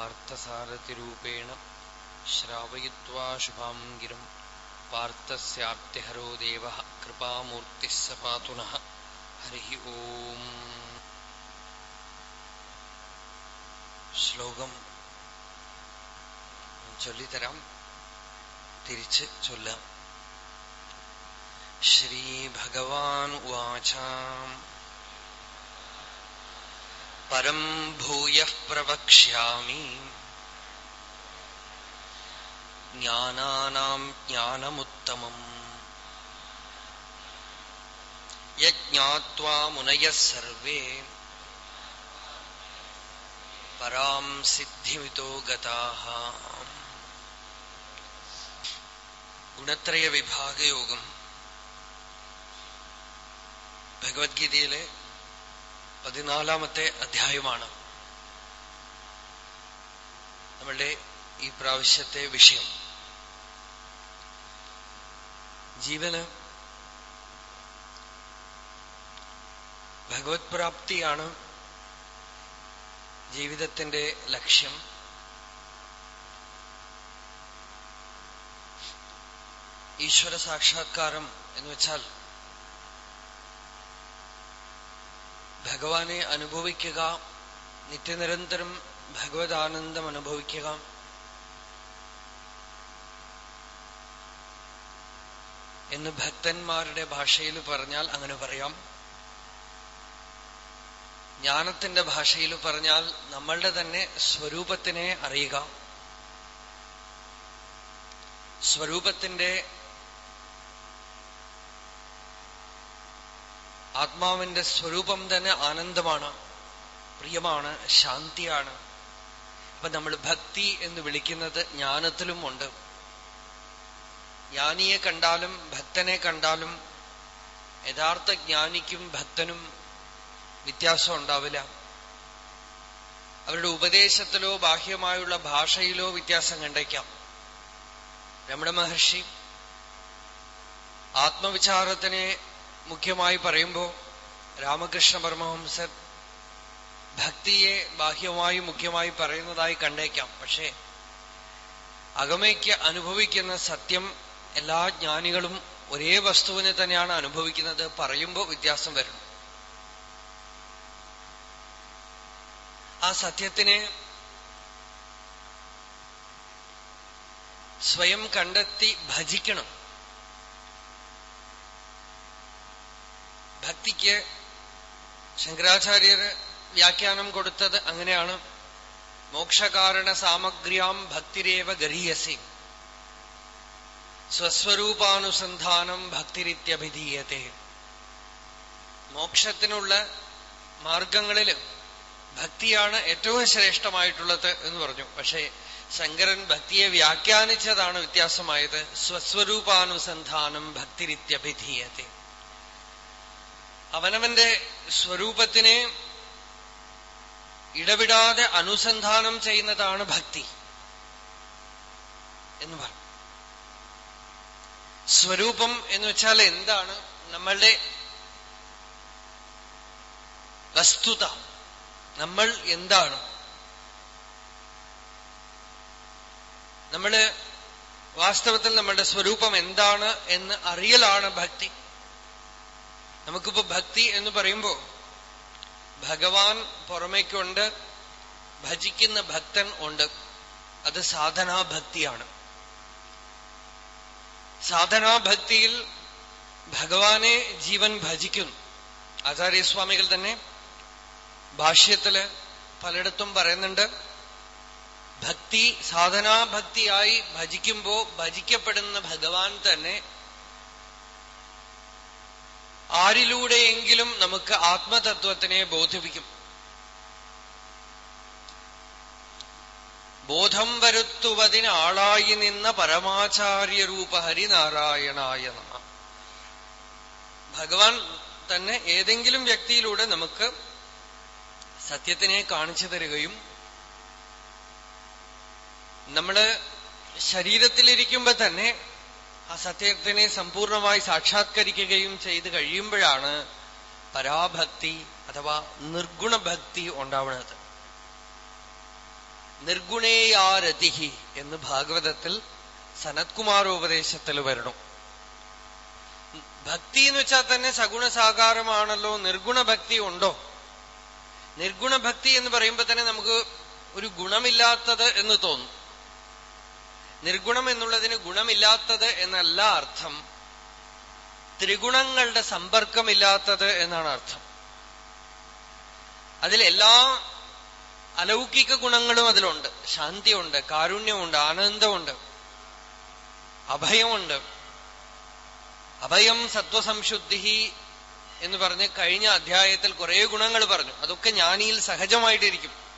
പാർത്ഥസാരഥിരൂപേണ ശ്രാവയിത്വാ ശുഭാം ഗിരം പാർത്ഥസ്യാപ്തിഹരോ ദേവ കൃപാമൂർത്തിः സ പാതു നഃ ഹരി ഓം ശ്ലോകം ചൊല്ലിത്തരാം തിരിച്ച് ചൊല്ലാം ശ്രീഭഗവാൻ ഉവാച പരം ഭൂയ പ്രവക്ഷ്യാമി ജ്ഞാനാനാം ജ്ഞാനമുത്തമം യജ്ഞാത്വാ മുനയഃ സർവേ പരാം സിദ്ധിമിതോ ഗതാഃ ഗുണത്രയ വിഭാഗയോഗം ഭഗവത്ഗീതയിലെ പതിനാലാമത്തെ അധ്യായമാണ് നമ്മളുടെ ഈ പ്രാവശ്യത്തെ വിഷയം. ജീവന് ഭഗവത് പ്രാപ്തിയാണ് ജീവിതത്തിന്റെ ലക്ഷ്യം. ഈശ്വര സാക്ഷാത്കാരം എന്ന് വെച്ചാൽ ഭഗവാനെ അനുഭവിക്കുക നിത്യനിരന്തരം ഭഗവതാനന്ദം അനുഭവിക്കുക. എന്ന് ഭക്തന്മാരുടെ ഭാഷയിൽ പറഞ്ഞാൽ അങ്ങനെ പറയാം. ജ്ഞാനത്തിന്റെ ഭാഷയിൽ പറഞ്ഞാൽ നമ്മളുടെ തന്നെ സ്വരൂപത്തിനെ അറിയുക. സ്വരൂപത്തിന്റെ ആത്മാവിന്റെ സ്വരൂപം തന്നെ ആനന്ദമാണ് പ്രിയമാണ് ശാന്തിയാണ്. അപ്പൊ നമ്മൾ ഭക്തി എന്ന് വിളിക്കുന്നത് ജ്ഞാനത്തിലും ഉണ്ട് ജ്ഞാനിയെ കണ്ടാലും ഭക്തനെ കണ്ടാലും യഥാർത്ഥ ജ്ഞാനിക്കും ഭക്തനും വ്യത്യാസം ഉണ്ടാവില്ല. അവരുടെ ഉപദേശത്തിലോ ബാഹ്യമായുള്ള ഭാഷയിലോ വ്യത്യാസം കണ്ടേക്കാം. രമണ മഹർഷി ആത്മവിചാരത്തിനെ മുഖ്യമായി പറയുമ്പോൾ രാമകൃഷ്ണ പരമഹംസർ ഭക്തിയെ ബാഹ്യമായി മുഖ്യമായി പറയുന്നതായി കണ്ടേക്കാം. പക്ഷേ അകമയ്ക്ക് അനുഭവിക്കുന്ന സത്യം എല്ലാ ജ്ഞാനികളും ഒരേ വസ്തുവിനെ തന്നെയാണ് അനുഭവിക്കുന്നത്. പറയുമ്പോൾ വ്യത്യാസം വരും. ആ സത്യത്തിനെ സ്വയം കണ്ടെത്തി ഭജിക്കണം. ഭക്തിക്ക് ശങ്കരാചാര്യർ വ്യാഖ്യാനം കൊടുത്തത് അങ്ങനെയാണ്. മോക്ഷകാരണ സാമഗ്രിയാം ഭക്തിരേവ ഗരീയസി സ്വസ്വരൂപാനുസന്ധാനം ഭക്തിരിത്യഭിധീയത്തെ. മോക്ഷത്തിനുള്ള മാർഗങ്ങളിൽ ഭക്തിയാണ് ഏറ്റവും ശ്രേഷ്ഠമായിട്ടുള്ളത് എന്ന് പറഞ്ഞു. പക്ഷേ ശങ്കരൻ ഭക്തിയെ വ്യാഖ്യാനിച്ചതാണ് വ്യത്യാസമായത്. സ്വസ്വരൂപാനുസന്ധാനം ഭക്തിരിത്യഭിധീയത്തെ. അവനവന്റെ സ്വരൂപത്തിനെ ഇടവിടാതെ അനുസന്ധാനം ചെയ്യുന്നതാണ് ഭക്തി എന്ന് പറഞ്ഞു. സ്വരൂപം എന്ന് വെച്ചാൽ എന്താണ്? നമ്മളുടെ വസ്തുത. നമ്മൾ എന്താണ്? നമ്മൾ വാസ്തവത്തിൽ നമ്മളുടെ സ്വരൂപം എന്താണ് എന്ന് അറിയലാണ് ഭക്തി. നമുക്കിപ്പോ ഭക്തി എന്ന് പറയുമ്പോ ഭഗവാൻ പുറമേക്കുണ്ട് ഭജിക്കുന്ന ഭക്തൻ ഉണ്ട്. അത് സാധനാഭക്തിയാണ്. സാധനാഭക്തിയിൽ ഭഗവാനെ ജീവൻ ഭജിക്കുന്നു. ആചാര്യസ്വാമികൾ തന്നെ ഭാഷ്യത്തിൽ പലയിടത്തും പറയുന്നുണ്ട് ഭക്തി സാധനാഭക്തിയായി ഭജിക്കുമ്പോ ഭജിക്കപ്പെടുന്ന ഭഗവാൻ തന്നെ ആരിലൂടെയെങ്കിലും നമുക്ക് ആത്മതത്വത്തിനെ ബോധിപ്പിക്കും. ബോധം വരുത്തുവതിന് ആളായി നിന്ന പരമാചാര്യരൂപ ഹരിനാരായണായ ഭഗവാൻ തന്നെ ഏതെങ്കിലും വ്യക്തിയിലൂടെ നമുക്ക് സത്യത്തിനെ കാണിച്ചു തരികയും നമ്മൾ ശരീരത്തിലിരിക്കുമ്പോ തന്നെ ആ സത്യത്തിനെ സമ്പൂർണമായി സാക്ഷാത്കരിക്കുകയും ചെയ്ത് കഴിയുമ്പോഴാണ് പരാഭക്തി അഥവാ നിർഗുണഭക്തി ഉണ്ടാവുന്നത്. നിർഗുണേയാരതിഹി എന്ന് ഭാഗവതത്തിൽ സനത്കുമാർ ഉപദേശത്തിൽ വരണം. ഭക്തി എന്ന് വെച്ചാൽ തന്നെ സഗുണസാകാരമാണല്ലോ നിർഗുണ ഭക്തി ഉണ്ടോ? നിർഗുണഭക്തി എന്ന് പറയുമ്പോൾ തന്നെ നമുക്ക് ഒരു ഗുണമില്ലാത്തത് എന്ന് തോന്നും. നിർഗുണം എന്നുള്ളതിന് ഗുണമില്ലാത്തത് എന്നല്ല അർത്ഥം. ത്രിഗുണങ്ങളുടെ സമ്പർക്കമില്ലാത്തത് എന്നാണ് അർത്ഥം. അതിൽ എല്ലാ അലൗകിക ഗുണങ്ങളും അതിലുണ്ട്. ശാന്തിയുണ്ട് കാരുണ്യമുണ്ട് ആനന്ദമുണ്ട് അഭയമുണ്ട്. അഭയം സത്വസംശുദ്ധി എന്ന് പറഞ്ഞ് കഴിഞ്ഞ അധ്യായത്തിൽ കുറെ ഗുണങ്ങൾ പറഞ്ഞു. അതൊക്കെ ജ്ഞാനിയിൽ സഹജമായിട്ടിരിക്കും.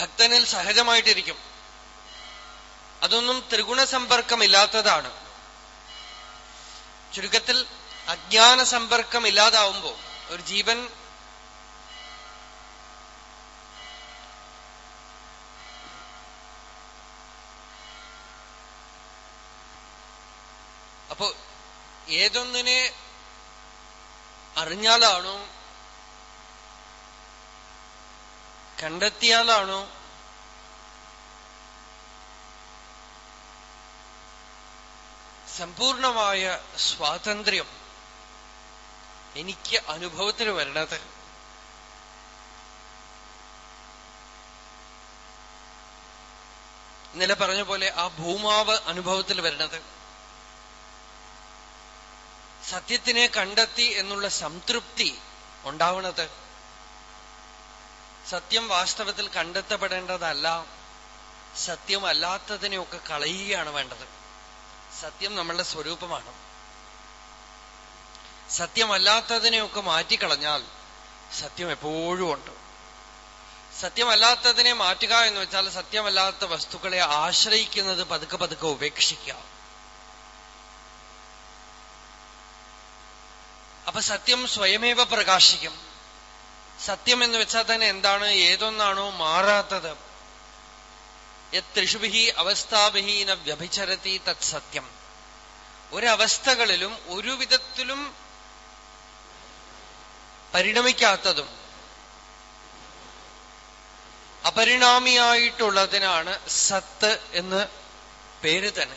ഭക്തനിൽ സഹജമായിട്ടിരിക്കും. അതൊന്നും ത്രിഗുണ സമ്പർക്കമില്ലാത്തതാണ്. ചുരുക്കത്തിൽ അജ്ഞാന സമ്പർക്കം ഇല്ലാതാവുമ്പോൾ ഒരു ജീവൻ അപ്പോ ഏതൊന്നിനെ അറിഞ്ഞാലാണോ കണ്ടെത്തിയാലാണോ? സമ്പൂർണമായ സ്വാതന്ത്ര്യം എനിക്ക് അനുഭവത്തിന് വരണത്. ഇന്നലെ പറഞ്ഞ പോലെ ആ ഭൂമാവ് അനുഭവത്തിൽ വരണത്. സത്യത്തിനെ കണ്ടെത്തി എന്നുള്ള സംതൃപ്തി ഉണ്ടാവണത്. സത്യം വാസ്തവത്തിൽ കണ്ടെത്തപ്പെടേണ്ടതല്ല. സത്യമല്ലാത്തതിനെയൊക്കെ കളയുകയാണ് വേണ്ടത്. സത്യം നമ്മളുടെ സ്വരൂപമാണ്. സത്യമല്ലാത്തതിനെയൊക്കെ മാറ്റിക്കളഞ്ഞാൽ സത്യം എപ്പോഴും ഉണ്ട്. സത്യമല്ലാത്തതിനെ മാറ്റുക എന്ന് വെച്ചാൽ സത്യമല്ലാത്ത വസ്തുക്കളെ ആശ്രയിക്കുന്നത് പതുക്കെ പതുക്കെ ഉപേക്ഷിക്കുക. അപ്പൊ സത്യം സ്വയമേവ പ്രകാശിക്കും. സത്യം എന്ന് വെച്ചാൽ തന്നെ എന്താണ്? ഏതൊന്നാണോ മാറാത്തത്. യത്രിഷുഭി അവസ്ഥാഭിഹീന വ്യഭിചരത്തി തത് സത്യം. ഒരവസ്ഥകളിലും ഒരു വിധത്തിലും പരിണമിക്കാത്തതും അപരിണാമിയായിട്ടുള്ളതിനാണ് സത്ത് എന്ന് പേര് തന്നെ.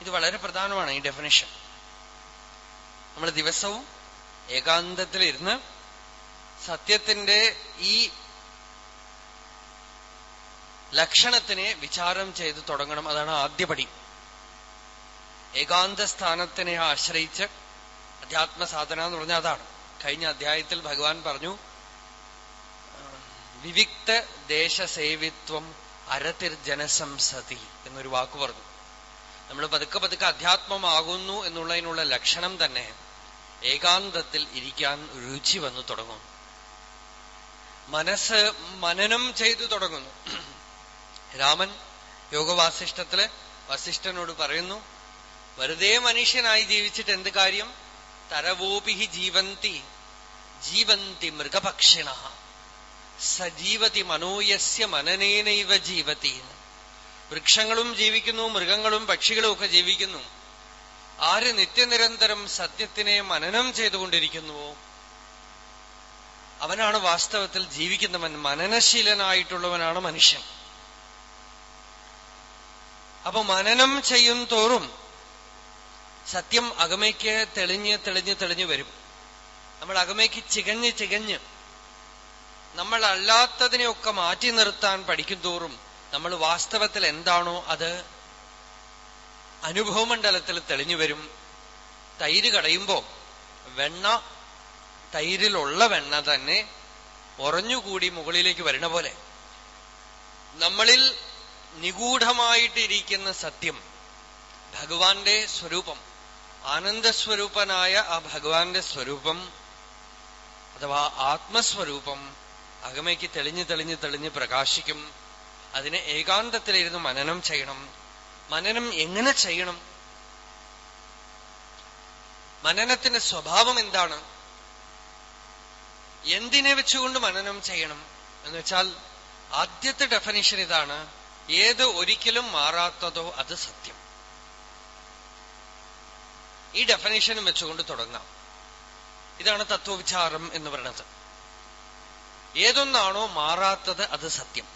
ഇത് വളരെ പ്രധാനമാണ് ഈ ഡെഫിനേഷൻ നമ്മൾ ദിവസവും ഏകാന്തത്തിലിരുന്ന് സത്യത്തിന്റെ ഈ ലക്ഷണത്തിനെ വിചാരം ചെയ്ത് തുടങ്ങണം. അതാണ് ആദ്യപടി ഏകാന്ത സ്ഥാനത്തിനെ ആശ്രയിച്ച് അധ്യാത്മസാധന എന്ന് പറഞ്ഞാൽ അതാണ്. കഴിഞ്ഞ അധ്യായത്തിൽ ഭഗവാൻ പറഞ്ഞു വിവിക്ത ദേശസേവിത്വം അരതിർ ജനസംസതി എന്നൊരു വാക്ക് പറഞ്ഞു. നമ്മൾ പതുക്കെ പതുക്കെ അധ്യാത്മമാകുന്നു എന്നുള്ളതിനുള്ള ലക്ഷണം തന്നെ ഏകാന്തത്തിൽ ഇരിക്കാൻ രുചി വന്നു തുടങ്ങും. മനസ്സ് മനനം ചെയ്തു തുടങ്ങുന്നു. രാമൻ യോഗവാസിഷ്ടത്തിൽ വസിഷ്ഠനോട് പറയുന്നു വെറുതെ മനുഷ്യനായി ജീവിച്ചിട്ട് എന്ത് കാര്യം? തരവോപിഹി ജീവന്തി ജീവന്തി മൃഗപക്ഷിണ സജീവതി മനോയസ്യ മനനേനൈവ ജീവതി വൃക്ഷങ്ങളും ജീവിക്കുന്നു മൃഗങ്ങളും പക്ഷികളും ഒക്കെ ജീവിക്കുന്നു. ആര് നിത്യനിരന്തരം സത്യത്തിനെ മനനം ചെയ്തുകൊണ്ടിരിക്കുന്നുവോ? അവനാണ് വാസ്തവത്തിൽ ജീവിക്കുന്നവൻ മനനശീലനായിട്ടുള്ളവനാണ് മനുഷ്യൻ. അപ്പൊ മനനം ചെയ്യും തോറും സത്യം അകമയ്ക്ക് തെളിഞ്ഞ് തെളിഞ്ഞ് തെളിഞ്ഞു വരും. നമ്മൾ അകമയ്ക്ക് ചികഞ്ഞ് ചികഞ്ഞ് നമ്മൾ അല്ലാത്തതിനെയൊക്കെ മാറ്റി നിർത്താൻ പഠിക്കും തോറും നമ്മൾ വാസ്തവത്തിൽ എന്താണോ അത് അനുഭവമണ്ഡലത്തിൽ തെളിഞ്ഞു വരും. തൈര് കടയുമ്പോ വെണ്ണ തൈരിലുള്ള വെണ്ണ തന്നെ ഉറഞ്ഞുകൂടി മുകളിലേക്ക് വരണ പോലെ. നമ്മളിൽ നിഗൂഢമായിട്ടിരിക്കുന്ന സത്യം ഭഗവാന്റെ സ്വരൂപം ആനന്ദസ്വരൂപനായ ആ ഭഗവാന്റെ സ്വരൂപം അഥവാ ആത്മസ്വരൂപം അകമയ്ക്ക് തെളിഞ്ഞ് തെളിഞ്ഞ് തെളിഞ്ഞ് പ്രകാശിക്കും. അതിനെ ഏകാന്തത്തിലിരുന്ന് മനനം ചെയ്യണം. മനനം എങ്ങനെ ചെയ്യണം? മനനത്തിന്റെ സ്വഭാവം എന്താണ്? എന്തിനെ വെച്ചുകൊണ്ട് മനനം ചെയ്യണം എന്ന് വെച്ചാൽ ആദ്യത്തെ ഡെഫനിഷൻ ഇതാണ് ഏത് ഒരിക്കലും മാറാത്തതോ അത് സത്യം. ഈ ഡെഫനിഷനും വെച്ചുകൊണ്ട് തുടങ്ങാം. ഇതാണ് തത്വവിചാരം എന്ന് പറയുന്നത്. ഏതൊന്നാണോ മാറാത്തത് അത് സത്യം.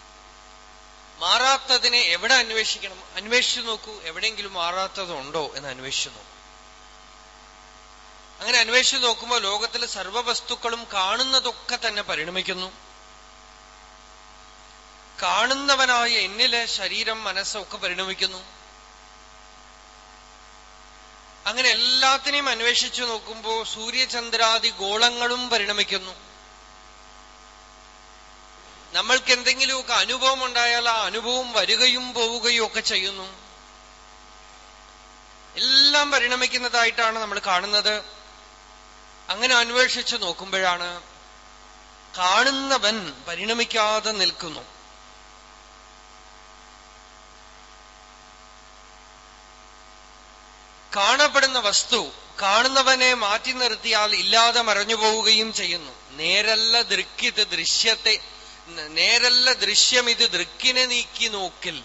മാറാത്തതിനെ എവിടെ അന്വേഷിക്കണം? അന്വേഷിച്ചു നോക്കൂ എവിടെയെങ്കിലും മാറാത്തതുണ്ടോ എന്ന് അന്വേഷിച്ചു നോക്കൂ. അങ്ങനെ അന്വേഷിച്ചു നോക്കുമ്പോൾ ലോകത്തിലെ സർവവസ്തുക്കളും കാണുന്നതൊക്കെ തന്നെ പരിണമിക്കുന്നു. കാണുന്നവനായ എന്നിലെ ശരീരം മനസ്സൊക്കെ പരിണമിക്കുന്നു. അങ്ങനെ എല്ലാത്തിനെയും അന്വേഷിച്ചു നോക്കുമ്പോൾ സൂര്യചന്ദ്രാദി ഗോളങ്ങളും പരിണമിക്കുന്നു. നമ്മൾക്ക് എന്തെങ്കിലുമൊക്കെ അനുഭവം ഉണ്ടായാൽ ആ അനുഭവം വരികയും പോവുകയും ഒക്കെ ചെയ്യുന്നു. എല്ലാം പരിണമിക്കുന്നതായിട്ടാണ് നമ്മൾ കാണുന്നത്. അങ്ങനെ അന്വേഷിച്ചു നോക്കുമ്പോഴാണ് കാണുന്നവൻ പരിണമിക്കാതെ നിൽക്കുന്നു. കാണപ്പെടുന്ന വസ്തു കാണുന്നവനെ മാറ്റി നിർത്തിയാൽ ഇല്ലാതെ മറഞ്ഞു പോവുകയും ചെയ്യുന്നു. നേരല്ല ദൃക്കിത് ദൃശ്യത്തെ നേരല്ല ദൃശ്യം ഇത് ദൃക്കിനെ നീക്കി നോക്കിൽ.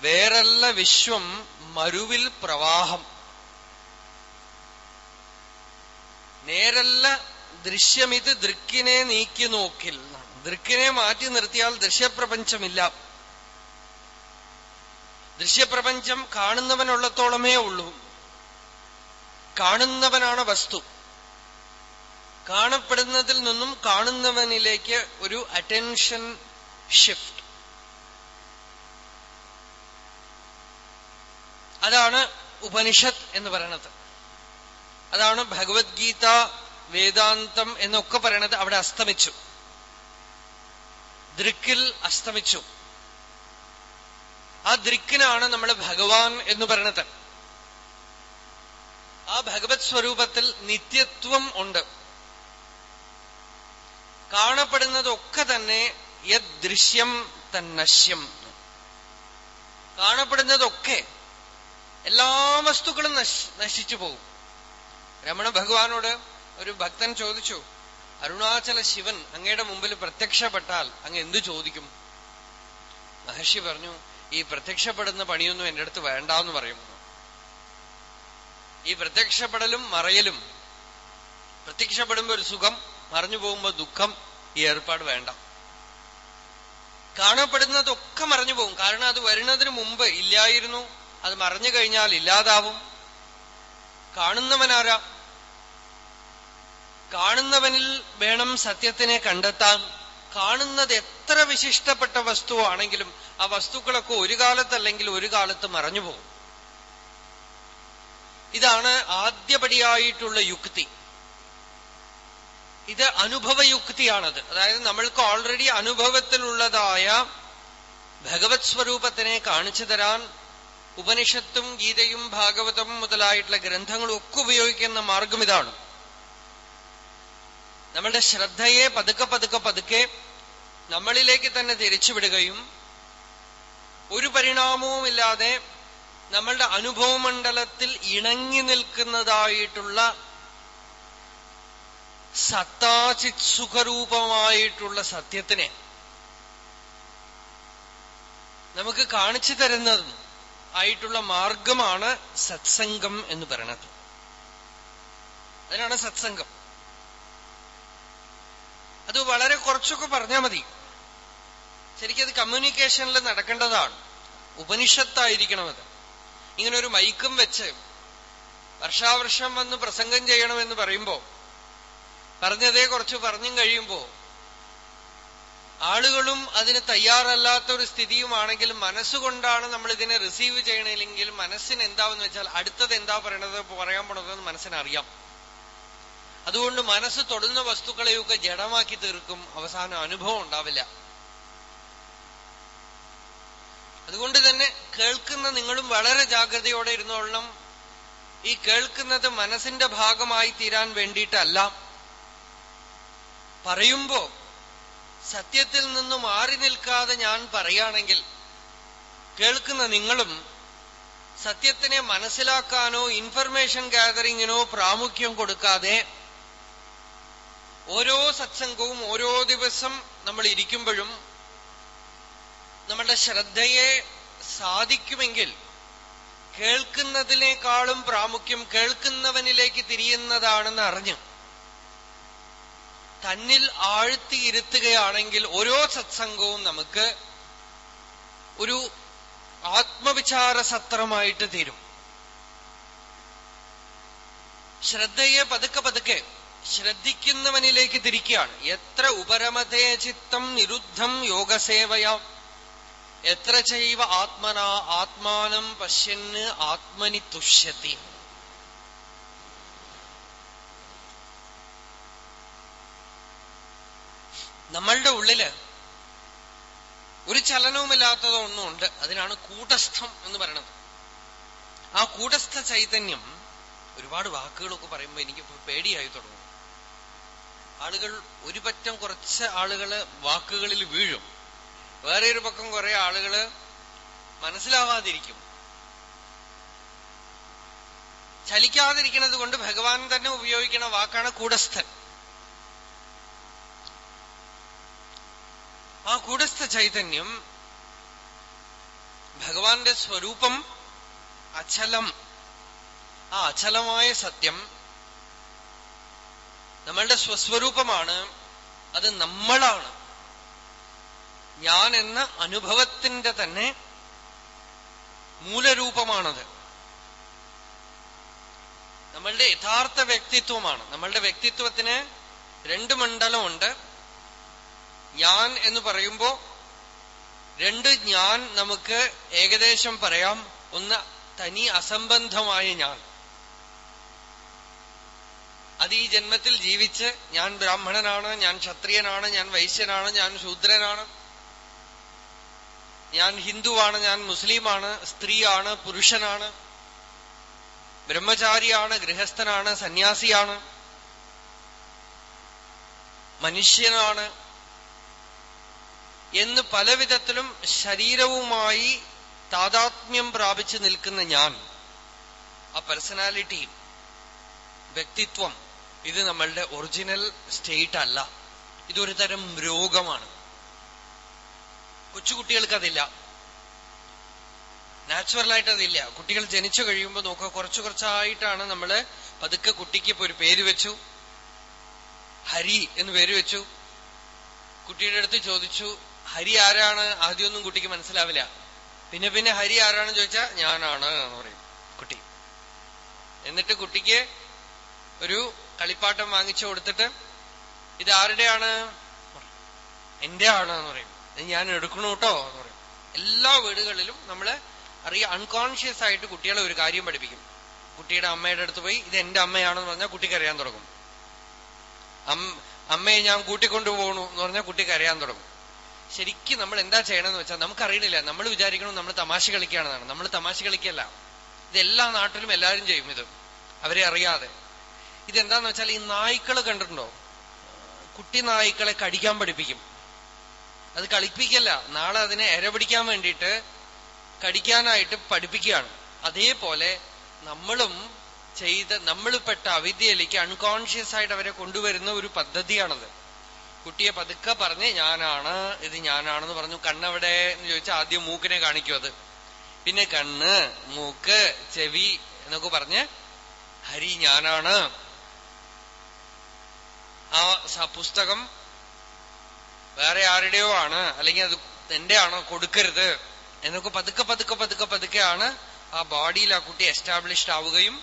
വേറല്ല വിശ്വം മരുവിൽ പ്രവാഹം. നേരല്ല ദൃശ്യമിത് ദൃക്കിനെ നീക്കി നോക്കിൽ. ദൃക്കിനെ മാറ്റി നിർത്തിയാൽ ദൃശ്യപ്രപഞ്ചമില്ല. ദൃശ്യപ്രപഞ്ചം കാണുന്നവനുള്ളത്തോളമേ ഉള്ളൂ. കാണുന്നവനാണ് വസ്തു. കാണപ്പെടുന്നതിൽ നിന്നും കാണുന്നവനിലേക്ക് ഒരു അറ്റൻഷൻ ഷിഫ്റ്റ് അതാണ് ഉപനിഷത്ത് എന്ന് പറയണത് അതാണ് ഭഗവത്ഗീത വേദാന്തം എന്നൊക്കെ പറയണത് അവിടെ അസ്തമിച്ചു. ദൃക്കിൽ അസ്തമിച്ചു. ആ ദൃക്കിനാണ് നമ്മൾ ഭഗവാൻ എന്ന് പറയണത്. ആ ഭഗവത് സ്വരൂപത്തിൽ നിത്യത്വം ഉണ്ട്. കാണപ്പെടുന്നതൊക്കെ തന്നെ യത് ദൃശ്യം തന്നശ്യം. കാണപ്പെടുന്നതൊക്കെ എല്ലാ വസ്തുക്കളും നശിച്ചു പോകും. രമണ ഭഗവാനോട് ഒരു ഭക്തൻ ചോദിച്ചു അരുണാചല ശിവൻ അങ്ങയുടെ മുമ്പിൽ പ്രത്യക്ഷപ്പെട്ടാൽ അങ്ങ് എന്തു ചോദിക്കും? മഹർഷി പറഞ്ഞു ഈ പ്രത്യക്ഷപ്പെടുന്ന പണിയൊന്നും എന്റെ അടുത്ത് വേണ്ട എന്ന് പറയുന്നു ഈ പ്രത്യക്ഷപ്പെടലും മറയലും പ്രത്യക്ഷപ്പെടുമ്പോ ഒരു സുഖം മറഞ്ഞു പോകുമ്പോ ദുഃഖം ഈ ഏർപ്പാട് വേണ്ട. കാണപ്പെടുന്നതൊക്കെ മറഞ്ഞു പോകും. കാരണം അത് വരുന്നതിന് മുമ്പ് ഇല്ലായിരുന്നു അത് മറഞ്ഞു കഴിഞ്ഞാൽ ഇല്ലാതാവും. കാണുന്നവനാരാ? കാണുന്നവനിൽ വേണം സത്യത്തിനെ കണ്ടെത്താൻ. കാണുന്നത് എത്ര വിശിഷ്ടപ്പെട്ട വസ്തുവാണെങ്കിലും ആ വസ്തുക്കളൊക്കെ ഒരു കാലത്തല്ലെങ്കിൽ ഒരു കാലത്ത് മറഞ്ഞു പോകും. ഇതാണ് ആദ്യപടിയായിട്ടുള്ള യുക്തി. ഇത് അനുഭവയുക്തിയാണത് അതായത് നമ്മൾക്ക് ഓൾറെഡി അനുഭവത്തിലുള്ളതായ ഭഗവത് സ്വരൂപത്തിനെ കാണിച്ചു തരാൻ ഉപനിഷത്തും ഗീതയും ഭാഗവതം മുതലായിട്ടുള്ള ഗ്രന്ഥങ്ങളും ഒക്കെ ഉപയോഗിക്കുന്ന മാർഗം ഇതാണ്. നമ്മളുടെ ശ്രദ്ധയെ പതുക്കെ പതുക്കെ പതുക്കെ നമ്മളിലേക്ക് തന്നെ തിരിച്ചുവിടുകയും ഒരു പരിണാമവുമില്ലാതെ നമ്മളുടെ അനുഭവമണ്ഡലത്തിൽ ഇണങ്ങി നിൽക്കുന്നതായിട്ടുള്ള സത്താചിത് സുഖരൂപമായിട്ടുള്ള സത്യത്തിനെ നമുക്ക് കാണിച്ചു തരുന്നതും ആയിട്ടുള്ള മാർഗമാണ് സത്സംഗം എന്ന് പറയണത് അതിനാണ് സത്സംഗം. അത് വളരെ കുറച്ചൊക്കെ പറഞ്ഞാൽ മതി. അത് കമ്മ്യൂണിക്കേഷനിൽ നടക്കേണ്ടതാണ്. ഉപനിഷത്തായിരിക്കണം അത് ഇങ്ങനെ ഒരു മൈക്കും വെച്ച് വർഷാവർഷം വന്ന് പ്രസംഗം ചെയ്യണമെന്ന് പറയുമ്പോ പറഞ്ഞതേ കുറച്ച് പറഞ്ഞും കഴിയുമ്പോ ആളുകളും അതിന് തയ്യാറല്ലാത്ത ഒരു സ്ഥിതിയുമാണെങ്കിൽ മനസ്സുകൊണ്ടാണ് നമ്മൾ ഇതിനെ റിസീവ് ചെയ്യണമെങ്കിൽ മനസ്സിന് എന്താവെന്ന് വെച്ചാൽ അടുത്തത് എന്താ പറയണത് പറയാൻ പോണതെന്ന് മനസ്സിനറിയാം. അതുകൊണ്ട് മനസ്സ് തൊടുന്ന വസ്തുക്കളെയൊക്കെ ജഡമാക്കി തീർക്കും. അവസാനം അനുഭവം ഉണ്ടാവില്ല. അതുകൊണ്ട് തന്നെ കേൾക്കുന്ന നിങ്ങളും വളരെ ജാഗ്രതയോടെ ഇരുന്നോളണം. ഈ കേൾക്കുന്നത് മനസ്സിന്റെ ഭാഗമായി തീരാൻ വേണ്ടിയിട്ടല്ല. പറയുമ്പോ സത്യത്തിൽ നിന്ന് മാറി നിൽക്കാതെ ഞാൻ പറയുകയാണെങ്കിൽ കേൾക്കുന്ന നിങ്ങളും സത്യത്തിനെ മനസ്സിലാക്കാനോ ഇൻഫർമേഷൻ ഗാദറിങ്ങിനോ പ്രാമുഖ്യം കൊടുക്കാതെ ഓരോ സത്സംഗവും ഓരോ ദിവസം നമ്മൾ ഇരിക്കുമ്പോഴും നമ്മുടെ ശ്രദ്ധയെ സാധിക്കുമെങ്കിൽ കേൾക്കുന്നതിനേക്കാളും പ്രാമുഖ്യം കേൾക്കുന്നവനിലേക്ക് തിരിയുന്നതാണെന്ന് അറിഞ്ഞ് തന്നിൽ ആഴ്ത്തിയിരുത്തുകയാണെങ്കിൽ ഓരോ സത്സംഗവും നമുക്ക് ഒരു ആത്മവിചാര സത്രമായിട്ട് തീരും. ശ്രദ്ധയെ പതുക്കെ പതുക്കെ ശ്രദ്ധിക്കുന്നവനിലേക്ക് തിരിക്കുകയാണ്. എത്ര ഉപരമതേ ചിത്തം നിരുദ്ധം യോഗസേവയാം. എത്ര ചെയ്വ ആത്മന ആത്മാനം പശ്യന് ആത്മനി തുഷ്യത്തി. നമ്മളുടെ ഉള്ളിൽ ഒരു ചലനവുമില്ലാത്തതോ ഒന്നുമുണ്ട് അതിനാണ് കൂട്ടസ്ഥം എന്ന് പറയുന്നത്. ആ കൂടസ്ഥ ചൈതന്യം ഒരുപാട് വാക്കുകളൊക്കെ പറയുമ്പോൾ എനിക്ക് പേടിയായി തുടങ്ങും. ആളുകൾ ഒരു പറ്റം കുറച്ച് ആളുകൾ വാക്കുകളിൽ വീഴും. വേറെ ഒരു പക്കം കുറെ ആളുകൾ മനസ്സിലാവാതിരിക്കും. ചലിക്കാതിരിക്കുന്നത് കൊണ്ട് ഭഗവാൻ തന്നെ ഉപയോഗിക്കുന്ന വാക്കാണ് കൂടസ്ഥൻ. ആ കൂടസ്ഥ ചൈതന്യം ഭഗവാന്റെ സ്വരൂപം അചലം. ആ അചലമായ സത്യം നമ്മളുടെ സ്വസ്വരൂപമാണ് അത് നമ്മളാണ്. ഞാൻ എന്ന അനുഭവത്തിന്റെ തന്നെ മൂലരൂപമാണത്. നമ്മളുടെ യഥാർത്ഥ വ്യക്തിത്വമാണ്. നമ്മളുടെ വ്യക്തിത്വത്തിന് രണ്ട് മണ്ഡലമുണ്ട്. ഞാൻ എന്ന് പറയുമ്പോ രണ്ട് ഞാൻ നമുക്ക് ഏകദേശം പറയാം. ഒന്ന് തനി അസംബന്ധമായ ഞാൻ അത് ഈ ജന്മത്തിൽ ജീവിച്ച് ഞാൻ ബ്രാഹ്മണനാണ് ഞാൻ ക്ഷത്രിയനാണ് ഞാൻ വൈശ്യനാണ് ഞാൻ ശൂദ്രനാണ് ഞാൻ ഹിന്ദുവാണ് ഞാൻ മുസ്ലിമാണ് സ്ത്രീയാണ് പുരുഷനാണ് ബ്രഹ്മചാരിയാണ് ഗൃഹസ്ഥനാണ് സന്യാസിയാണ് മനുഷ്യനാണ് എന്ന് പലവിധത്തിലും ശരീരവുമായി താതാത്മ്യം പ്രാപിച്ചു നിൽക്കുന്ന ഞാൻ ആ പേഴ്സണാലിറ്റി വ്യക്തിത്വം ഇത് നമ്മളുടെ ഒറിജിനൽ സ്റ്റേറ്റ് അല്ല. ഇതൊരു തരം രോഗമാണ്. കൊച്ചുകുട്ടികൾക്ക് അതില്ല നാച്ചുറലായിട്ട് അതില്ല കുട്ടികൾ ജനിച്ചു കഴിയുമ്പോൾ നോക്കുക കുറച്ചു കുറച്ചായിട്ടാണ് നമ്മൾ പതുക്കെ കുട്ടിക്ക് ഇപ്പൊ ഒരു പേര് വെച്ചു. ഹരി എന്ന് പേര് വെച്ചു. കുട്ടിയുടെ അടുത്ത് ചോദിച്ചു ഹരി ആരാണ്? ആദ്യമൊന്നും കുട്ടിക്ക് മനസ്സിലാവില്ല. പിന്നെ പിന്നെ ഹരി ആരാണെന്ന് ചോദിച്ചാൽ ഞാനാണ് എന്ന് പറയും കുട്ടി. എന്നിട്ട് കുട്ടിക്ക് ഒരു കളിപ്പാട്ടം വാങ്ങിച്ചു കൊടുത്തിട്ട് ഇത് ആരുടെയാണ്? എന്റെ ആണ് എന്ന് പറയും. ഇത് ഞാൻ എടുക്കണു കേട്ടോ എന്ന് പറയും. എല്ലാ വീടുകളിലും നമ്മൾ അറിയ അൺകോൺഷ്യസ് ആയിട്ട് കുട്ടികളെ ഒരു കാര്യം പഠിപ്പിക്കും. കുട്ടിയുടെ അമ്മയുടെ അടുത്ത് പോയി ഇത് എന്റെ അമ്മയാണെന്ന് പറഞ്ഞാൽ കുട്ടിക്ക് അറിയാൻ തുടങ്ങും. അമ്മയെ ഞാൻ കൂട്ടിക്കൊണ്ടു പോകണു എന്ന് പറഞ്ഞാൽ കുട്ടിക്ക് അറിയാൻ തുടങ്ങും. ശരിക്കും നമ്മൾ എന്താ ചെയ്യണമെന്ന് വെച്ചാൽ നമുക്കറിയില്ല നമ്മൾ വിചാരിക്കണം നമ്മൾ തമാശ കളിക്കുകയാണെന്നാണ്. നമ്മൾ തമാശ കളിക്കല്ല ഇത് എല്ലാ നാട്ടിലും എല്ലാവരും ചെയ്യും ഇത്. അവരെ അറിയാതെ. ഇതെന്താന്ന് വെച്ചാൽ ഈ നായ്ക്കൾ കണ്ടിട്ടുണ്ടോ? കുട്ടി നായ്ക്കളെ കടിക്കാൻ പഠിപ്പിക്കും. അത് കളിപ്പിക്കല്ല. നാളെ അതിനെ എരപിടിക്കാൻ വേണ്ടിയിട്ട് കടിക്കാനായിട്ട് പഠിപ്പിക്കുകയാണ്. അതേപോലെ നമ്മളും ചെയ്ത് നമ്മൾ പെട്ട അവിദ്യയിലേക്ക് അൺകോൺഷ്യസ് ആയിട്ട് അവരെ കൊണ്ടുവരുന്ന ഒരു പദ്ധതിയാണത്. കുട്ടിയെ പതുക്കെ പറഞ്ഞ് ഞാനാണ് ഇത് ഞാനാണെന്ന് പറഞ്ഞു കണ്ണവിടെ എന്ന് ചോദിച്ചാൽ ആദ്യം മൂക്കിനെ കാണിക്കും അത്. പിന്നെ കണ്ണ് മൂക്ക് ചെവി എന്നൊക്കെ പറഞ്ഞ് ഹരി ഞാനാണ്. ആ പുസ്തകം വേറെ ആരുടെയോ ആണ് അല്ലെങ്കിൽ അത് എന്റെ ആണോ കൊടുക്കരുത് എന്നൊക്കെ പതുക്കെ പതുക്കെ പതുക്കെ പതുക്കെയാണ് ആ ബോഡിയിൽ ആ കുട്ടി എസ്റ്റാബ്ലിഷ്ഡ് ആവുകയും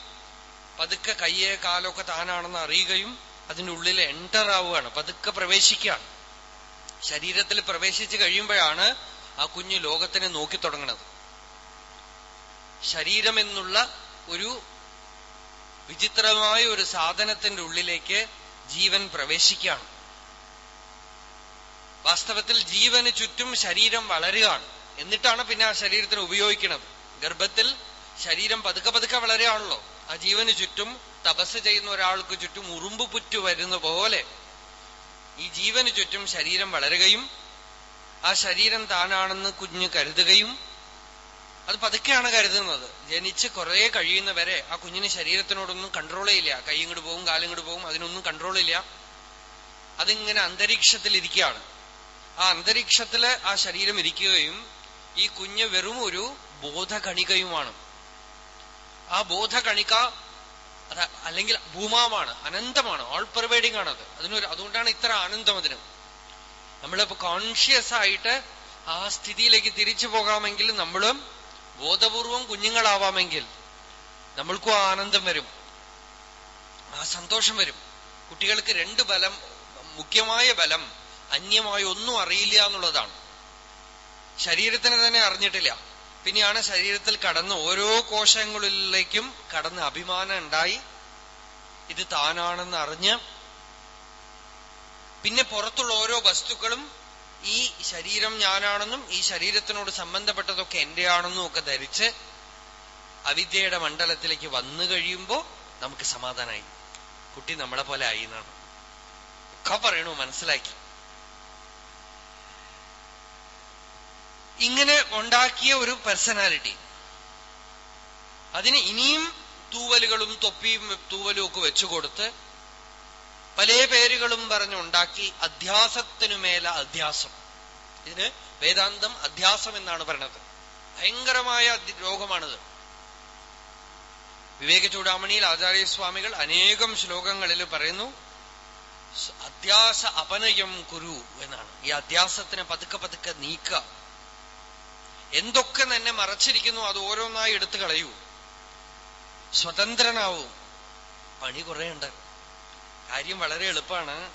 പതുക്കെ കയ്യെ കാലൊക്കെ താനാണെന്ന് അറിയുകയും അതിന്റെ ഉള്ളിൽ എന്റർ ആവുകയാണ്. പതുക്കെ പ്രവേശിക്കുകയാണ്. ശരീരത്തിൽ പ്രവേശിച്ചു കഴിയുമ്പോഴാണ് ആ കുഞ്ഞ് ലോകത്തിനെ നോക്കി തുടങ്ങുന്നത്. ശരീരം എന്നുള്ള ഒരു വിചിത്രമായ ഒരു സാധനത്തിന്റെ ഉള്ളിലേക്ക് ജീവൻ പ്രവേശിക്കുകയാണ്. വാസ്തവത്തിൽ ജീവന് ചുറ്റും ശരീരം വളരുകയാണ്. എന്നിട്ടാണ് പിന്നെ ആ ശരീരത്തിന് ഉപയോഗിക്കുന്നത്. ഗർഭത്തിൽ ശരീരം പതുക്കെ പതുക്കെ വളരെയാണല്ലോ. ആ ജീവന് ചുറ്റും തപസ് ചെയ്യുന്ന ഒരാൾക്ക് ചുറ്റും ഉറുമ്പ് പുറ്റു വരുന്ന പോലെ ഈ ജീവന് ചുറ്റും ശരീരം വളരുകയും ആ ശരീരം താനാണെന്ന് കുഞ്ഞ് കരുതുകയും അത് പതുക്കെയാണ് കരുതുന്നത്. ജനിച്ച് കുറെ കഴിയുന്നവരെ ആ കുഞ്ഞിന് ശരീരത്തിനോടൊന്നും കൺട്രോളേ ഇല്ല. കൈ ഇങ്ങോട്ട് പോകും കാലിങ്ങോട്ട് പോകും അതിനൊന്നും കൺട്രോൾ ഇല്ല. അതിങ്ങനെ അന്തരീക്ഷത്തിൽ ഇരിക്കുകയാണ്. ആ അന്തരീക്ഷത്തിൽ ആ ശരീരം ഇരിക്കുകയും ഈ കുഞ്ഞ് വെറും ഒരു ബോധകണികയുമാണ്. ആ ബോധകണിക അത് അല്ലെങ്കിൽ ഭൂമാവാണ് അനന്തമാണ് ഓൾ പെർവേഡിങ് ആണത്. അതിനൊരു അതുകൊണ്ടാണ് ഇത്ര ആനന്ദം അതിന്. നമ്മളിപ്പോ കോൺഷ്യസ് ആയിട്ട് ആ സ്ഥിതിയിലേക്ക് തിരിച്ചു പോകാമെങ്കിൽ നമ്മളും ബോധപൂർവം കുഞ്ഞുങ്ങളാവാമെങ്കിൽ നമ്മൾക്കും ആ ആനന്ദം വരും. ആ സന്തോഷം വരും. കുട്ടികൾക്ക് രണ്ട് ബലം മുഖ്യമായ ബലം അന്യമായ ഒന്നും അറിയില്ല എന്നുള്ളതാണ്. ശരീരത്തിന് തന്നെ അറിഞ്ഞിട്ടില്ല. പിന്നെയാണ് ശരീരത്തിൽ കടന്ന് ഓരോ കോശങ്ങളിലേക്കും കടന്ന് അഭിമാനം ഉണ്ടായി. ഇത് താനാണെന്ന് അറിഞ്ഞ് പിന്നെ പുറത്തുള്ള ഓരോ വസ്തുക്കളും ഈ ശരീരം ഞാനാണെന്നും ഈ ശരീരത്തിനോട് സംബന്ധപ്പെട്ടതൊക്കെ എന്റെയാണെന്നും ഒക്കെ ധരിച്ച് അവിദ്യയുടെ മണ്ഡലത്തിലേക്ക് വന്നു കഴിയുമ്പോ നമുക്ക് സമാധാനമായി കുട്ടി നമ്മളെ പോലെ ആയി എന്നാണ്. ഒക്കെ പറയണു മനസ്സിലാക്കി. ഇങ്ങനെ ഉണ്ടാക്കിയ ഒരു പേഴ്സണാലിറ്റി അതിന് ഇനിയും തൂവലുകളും തൊപ്പിയും തൂവലും ഒക്കെ വെച്ചുകൊടുത്ത് പല പേരുകളും പറഞ്ഞുണ്ടാക്കി അധ്യാസത്തിനുമേല അധ്യാസം. ഇതിന് വേദാന്തം അധ്യാസം എന്നാണ് പറയണത് ഭയങ്കരമായ രോഗമാണിത് വിവേക ചൂടാമണിയിൽ ആചാര്യസ്വാമികൾ അനേകം ശ്ലോകങ്ങളിൽ പറയുന്നു അധ്യാസ അപനയം കുരു എന്നാണ്. ഈ അധ്യാസത്തിനെ പതുക്കെ പതുക്കെ നീക്കുക. എന്തൊക്കെ തന്നെ മറച്ചിരിക്കുന്നു അത് ഓരോന്നായി എടുത്തു കളയൂ. സ്വതന്ത്രനാവും. പണി കുറേയുണ്ട്. കാര്യം വളരെ എളുപ്പമാണ്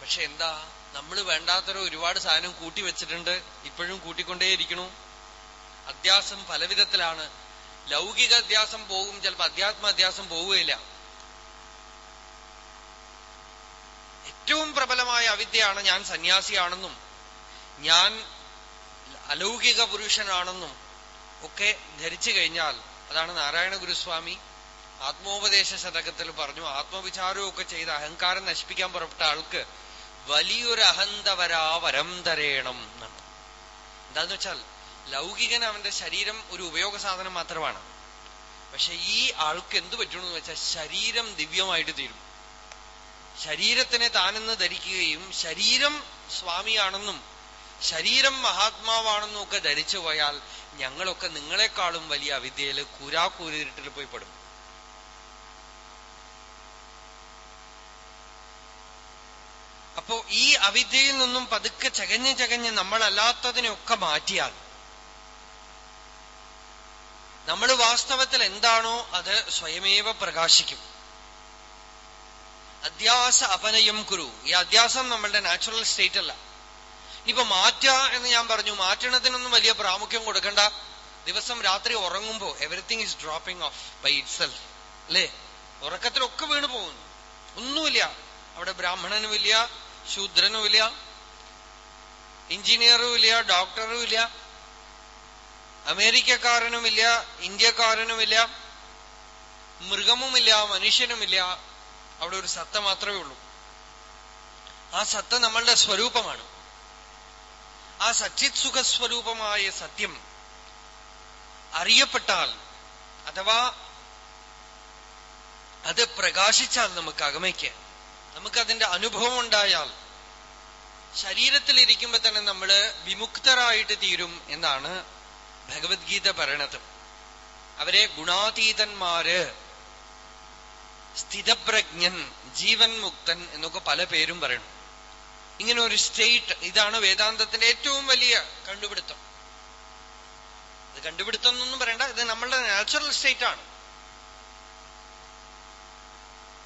പക്ഷെ എന്താ? നമ്മൾ വേണ്ടാത്തൊരു ഒരുപാട് സാധനം കൂട്ടി വെച്ചിട്ടുണ്ട്. ഇപ്പോഴും കൂട്ടിക്കൊണ്ടേയിരിക്കണു അധ്യാസം പലവിധത്തിലാണ്. ലൗകിക അധ്യാസം പോകും ചിലപ്പോ അധ്യാത്മ അധ്യാസം പോവുകയില്ല. ഏറ്റവും പ്രബലമായ അവിദ്യയാണ് ഞാൻ സന്യാസിയാണെന്നും ഞാൻ അലൗകിക പുരുഷനാണെന്നും ഒക്കെ ധരിച്ചു കഴിഞ്ഞാൽ അതാണ് നാരായണ ഗുരുസ്വാമി ആത്മോപദേശ ശതകത്തിൽ പറഞ്ഞു ആത്മവിചാരമൊക്കെ ചെയ്ത് അഹങ്കാരം നശിപ്പിക്കാൻ പുറപ്പെട്ട ആൾക്ക് വലിയൊരു അഹന്തവരാ വരം തരേണം എന്നാണ്. എന്താന്ന് വെച്ചാൽ ലൗകികൻ അവന്റെ ശരീരം ഒരു ഉപയോഗ സാധനം മാത്രമാണ്. പക്ഷെ ഈ ആൾക്ക് എന്തു പറ്റണമെന്ന് വെച്ചാൽ ശരീരം ദിവ്യമായിട്ട് തീരും. ശരീരത്തിനെ താനെന്ന് ധരിക്കുകയും ശരീരം സ്വാമിയാണെന്നും ശരീരം മഹാത്മാവാണെന്നൊക്കെ ധരിച്ചു പോയാൽ ഞങ്ങളൊക്കെ നിങ്ങളെക്കാളും വലിയ അവിദ്യയിൽ കൂരാക്കൂരിട്ടിൽ പോയി പെടും. അപ്പോ ഈ അവിദ്യയിൽ നിന്നും പതുക്കെ ചകഞ്ഞ് ചകഞ്ഞ് നമ്മളല്ലാത്തതിനെയൊക്കെ മാറ്റിയാൽ നമ്മൾ വാസ്തവത്തിൽ എന്താണോ അത് സ്വയമേവ പ്രകാശിക്കും. അധ്യാസ അപനയം കുരു. ഈ അധ്യാസം നമ്മളുടെ നാച്ചുറൽ സ്റ്റേറ്റ് അല്ല. ഇനിയിപ്പോ മാറ്റ എന്ന് ഞാൻ പറഞ്ഞു മാറ്റണത്തിനൊന്നും വലിയ പ്രാമുഖ്യം കൊടുക്കണ്ട. ദിവസം രാത്രി ഉറങ്ങുമ്പോ everything is dropping off by itself അല്ലേ? ഉറക്കത്തിലൊക്കെ വീണു പോകുന്നു. ഒന്നുമില്ല. അവിടെ ബ്രാഹ്മണനുമില്ല ശൂദ്രനുമില്ല എഞ്ചിനീയറും ഇല്ല ഡോക്ടറും ഇല്ല അമേരിക്കക്കാരനുമില്ല ഇന്ത്യക്കാരനുമില്ല മൃഗമുമില്ല മനുഷ്യനുമില്ല അവിടെ ഒരു സത്ത മാത്രമേ ഉള്ളൂ. ആ സത്ത നമ്മളുടെ സ്വരൂപമാണ്. ആ സച്ചിത് സുഖസ്വരൂപമായ സത്യം അറിയപ്പെട്ടാൽ അഥവാ അത് പ്രകാശിച്ചാൽ നമുക്ക് അകമയ്ക്ക് നമുക്കതിന്റെ അനുഭവം ഉണ്ടായാൽ ശരീരത്തിലിരിക്കുമ്പോ തന്നെ നമ്മൾ വിമുക്തരായിട്ട് തീരും എന്നാണ് ഭഗവത്ഗീത പറയണത്. അവരെ ഗുണാതീതന്മാര് സ്ഥിതപ്രജ്ഞൻ ജീവൻ മുക്തൻ എന്നൊക്കെ പല പേരും പറയണം. ഇങ്ങനെ ഒരു സ്റ്റേറ്റ് ഇതാണ് വേദാന്തത്തിന്റെ ഏറ്റവും വലിയ കണ്ടുപിടുത്തം. ഇത് കണ്ടുപിടുത്തം എന്നൊന്നും പറയണ്ട ഇത് നമ്മളുടെ നാച്ചുറൽ സ്റ്റേറ്റ് ആണ്.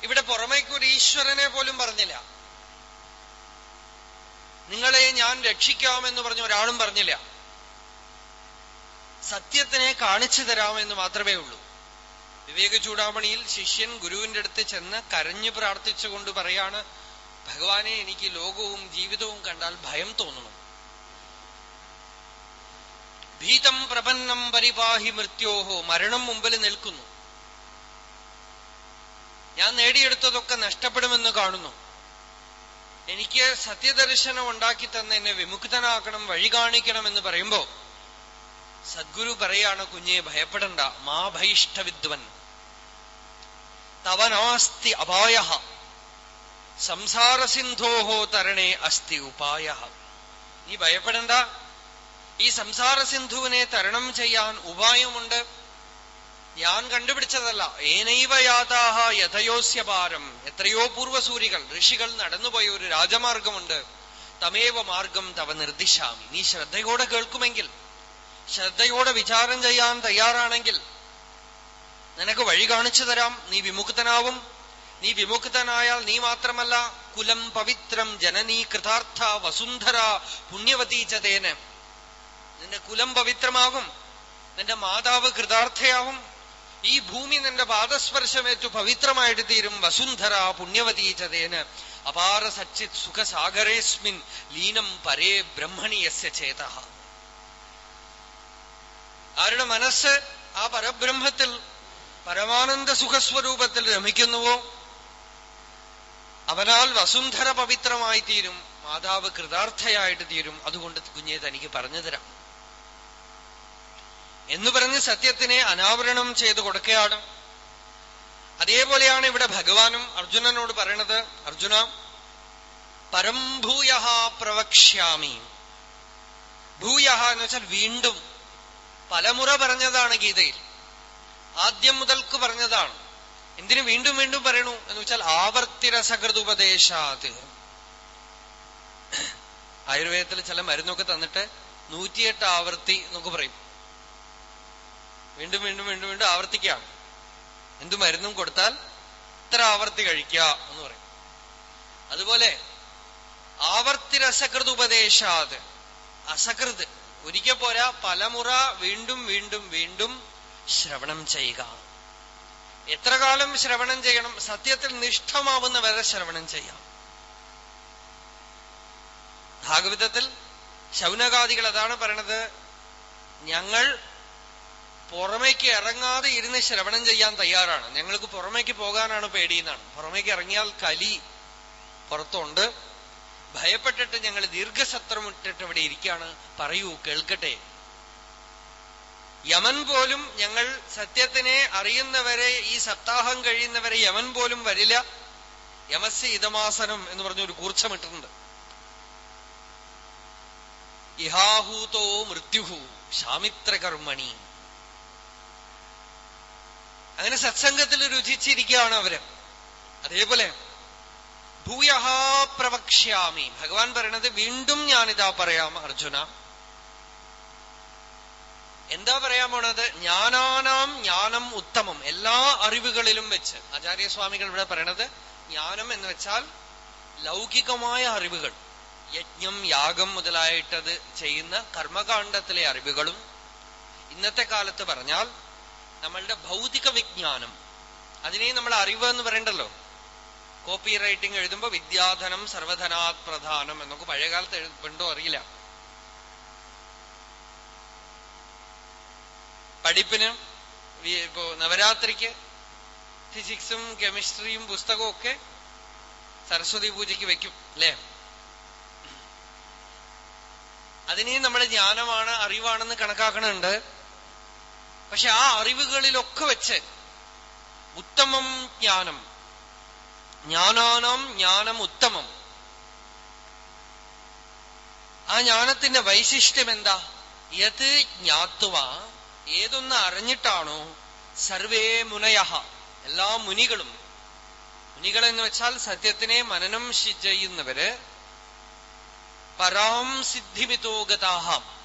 ഇവിടെ പുറമേക്ക് ഒരു ഈശ്വരനെ പോലും പറഞ്ഞില്ല. നിങ്ങളെ ഞാൻ രക്ഷിക്കാമെന്ന് പറഞ്ഞ ഒരാളും പറഞ്ഞില്ല. സത്യത്തിനെ കാണിച്ചു തരാമെന്ന് മാത്രമേ ഉള്ളൂ. വിവേക ചൂടാമണിയിൽ ശിഷ്യൻ ഗുരുവിന്റെ അടുത്ത് ചെന്ന് കരഞ്ഞു പ്രാർത്ഥിച്ചുകൊണ്ട് പറയാണ് ഭഗവാനെ എനിക്ക് ലോകവും ജീവിതവും കണ്ടാൽ ഭയം തോന്നണം ഭീതം പ്രപന്നം പരിപാഹി മൃത്യോഹോ മരണം മുമ്പിൽ നിൽക്കുന്നു. ഞാൻ നേടിയെടുത്തതൊക്കെ നഷ്ടപ്പെടുമെന്ന് കാണുന്നു. എനിക്ക് സത്യദർശനം ഉണ്ടാക്കി തന്നെ എന്നെ വിമുക്തനാക്കണം വഴി കാണിക്കണം എന്ന് പറയുമ്പോ സദ്ഗുരു പറയാണ് കുഞ്ഞെ ഭയപ്പെടണ്ട. മാ ഭൈഷ്ടവിദ്വൻ തവനാസ്തി അപായ സംസാരസിന്ധോഹോ തരണേ അസ്ഥി ഉപായ. നീ ഭയപ്പെടണ്ട. ഈ സംസാരസിന്ധുവിനെ തരണം ചെയ്യാൻ ഉപായമുണ്ട്. ഞാൻ കണ്ടുപിടിച്ചതല്ല. ഏനൈവയാതാഹ യഥയോസ്യ പാരം എത്രയോ പൂർവസൂരികൾ ഋഷികൾ നടന്നുപോയ ഒരു രാജമാർഗമുണ്ട്. തമേവ മാർഗം തവ നിർദ്ദിശാമി നീ ശ്രദ്ധയോടെ കേൾക്കുമെങ്കിൽ ശ്രദ്ധയോടെ വിചാരം ചെയ്യാൻ തയ്യാറാണെങ്കിൽ നിനക്ക് വഴി കാണിച്ചു തരാം. നീ വിമുക്തനാവും. നീ വിമുക്തനായാൽ നീ മാത്രമല്ല കുലം പവിത്രം ജനനീ കൃതാർത്ഥ വസുന്ധര പുണ്യവതീ ചതേന നിന്റെ കുലം പവിത്രമാകും. നിന്റെ മാതാവ് കൃതാർത്ഥയാവും. ഈ ഭൂമി നിന്റെ പാദസ്പർശമേറ്റു പവിത്രമായിട്ട് തീരും വസുന്ധര പുണ്യവതീ ചതേന അപാര സച്ചിത് സുഖസാഗരേസ്മിൻ ലീനം പരേ ബ്രഹ്മണി യസ്യ ചേത. ആരുടെ മനസ്സ് ആ പരബ്രഹ്മത്തിൽ പരമാനന്ദ സുഖസ്വരൂപത്തിൽ രമിക്കുന്നുവോ? അവനാൽ വസുന്ധര പവിത്രമായി തീരും മാതാവ് കൃതാർത്ഥയായിട്ട് തീരും. അതുകൊണ്ട് കുഞ്ഞെ തനിക്ക് പറഞ്ഞു തരാം. എന്ന് പറഞ്ഞ് സത്യത്തിനെ അനാവരണം ചെയ്ത് കൊടുക്കുകയാണ്. അതേപോലെയാണ് ഇവിടെ ഭഗവാനും അർജുനനോട് പറയണത്. അർജുന പരംഭൂയ പ്രവക്ഷ്യാമി. ഭൂയ എന്ന് വെച്ചാൽ വീണ്ടും. പലമുറ പറഞ്ഞതാണ് ഗീതയിൽ. ആദ്യം മുതൽക്ക് പറഞ്ഞതാണ്. എന്തിനു വീണ്ടും വീണ്ടും പറയണു എന്ന് വെച്ചാൽ ആവർത്തിരസകൃതുപദേശാത്. ആയുർവേദത്തിൽ ചില മരുന്നൊക്കെ തന്നിട്ട് നൂറ്റിയെട്ട് ആവർത്തി എന്നൊക്കെ പറയും. വീണ്ടും വീണ്ടും വീണ്ടും വീണ്ടും ആവർത്തിക്കുകയാണ്. എന്തു മരുന്നും കൊടുത്താൽ ഇത്ര ആവർത്തി കഴിക്കുക എന്ന് പറയും. അതുപോലെ ആവർത്തിരസകൃത് ഉപദേശാത് അസകൃത്. ഒരിക്കൽ പോരാ പലമുറ വീണ്ടും വീണ്ടും വീണ്ടും ശ്രവണം ചെയ്യുക. എത്ര കാലം ശ്രവണം ചെയ്യണം? സത്യത്തിൽ നിഷ്ഠമാവുന്ന വരെ ശ്രവണം ചെയ്യാം. ഭാഗവതത്തിൽ ശൗനകാദികൾ അതാണ് പറയണത് ഞങ്ങൾ പുറമേക്ക് ഇറങ്ങാതെ ഇരുന്ന് ശ്രവണം ചെയ്യാൻ തയ്യാറാണ്. ഞങ്ങൾക്ക് പുറമേക്ക് പോകാനാണ് പേടിയെന്നാണ് പുറമേക്ക് ഇറങ്ങിയാൽ കലി പുറത്തുണ്ട്. ഭയപ്പെട്ടിട്ട് ഞങ്ങൾ ദീർഘസത്രം ഇട്ടിട്ട് ഇവിടെ ഇരിക്കുകയാണ്. പറയൂ കേൾക്കട്ടെ. യമൻ പോലും ഞങ്ങൾ സത്യത്തിനെ അറിയുന്നവരെ ഈ സപ്താഹം കഴിയുന്നവരെ യമൻ പോലും വരില്ല. യമസ്യ ഇതമാസനം എന്ന് പറഞ്ഞ ഒരു കൂർച്ചമിട്ടിട്ടുണ്ട്. ഇഹാഹൂതോ മൃത്യുഹു ശാമിത്രകർമ്മണി. അങ്ങനെ സത്സംഗത്തിൽ രുചിച്ചിരിക്കുകയാണ് അവർ. അതേപോലെ ഭൂയഹാ പ്രവക്ഷ്യാമി. ഭഗവാൻ പറയണത് വീണ്ടും ഞാനിതാ പറയാം അർജുന. എന്താ പറയാൻ പോണത്? ജ്ഞാനാനാം ജ്ഞാനം ഉത്തമം. എല്ലാ അറിവുകളിലും വെച്ച്. ആചാര്യസ്വാമികൾ ഇവിടെ പറയണത് ജ്ഞാനം എന്ന് വെച്ചാൽ ലൗകികമായ അറിവുകൾ. യജ്ഞം യാഗം മുതലായിട്ടത് ചെയ്യുന്ന കർമ്മകാണ്ഡത്തിലെ അറിവുകളും ഇന്നത്തെ കാലത്ത് പറഞ്ഞാൽ നമ്മളുടെ ഭൗതിക വിജ്ഞാനം. അതിനെ നമ്മൾ അറിവ് എന്ന് പറയണ്ടല്ലോ. കോപ്പി റൈറ്റിംഗ് എഴുതുമ്പോ വിദ്യാധനം സർവധനാത് പ്രധാനം എന്നൊക്കെ പഴയകാലത്ത് എഴുതുണ്ടോ അറിയില്ല. പഠിപ്പിന് ഇപ്പോ നവരാത്രിക്ക് ഫിസിക്സും കെമിസ്ട്രിയും പുസ്തകവും ഒക്കെ സരസ്വതി പൂജയ്ക്ക് വെക്കും അല്ലേ? അതിനെയും നമ്മുടെ ജ്ഞാനമാണ് അറിവാണെന്ന് കണക്കാക്കണുണ്ട്. പക്ഷെ ആ അറിവുകളിലൊക്കെ വെച്ച് ഉത്തമം ജ്ഞാനം ജ്ഞാനാനാം ജ്ഞാനം ഉത്തമം. ആ ജ്ഞാനത്തിന്റെ വൈശിഷ്ട്യം എന്താ? യത് ജ്ഞാത്തുവ ഏതൊന്ന് അറിഞ്ഞിട്ടാണോ സർവേ മുനയ എല്ലാ മുനികളും. മുനികൾ എന്ന് വെച്ചാൽ സത്യത്തിനെ മനനം ചെയ്യുന്നവര്. പരാം സിദ്ധിമിതോഗതാഹാം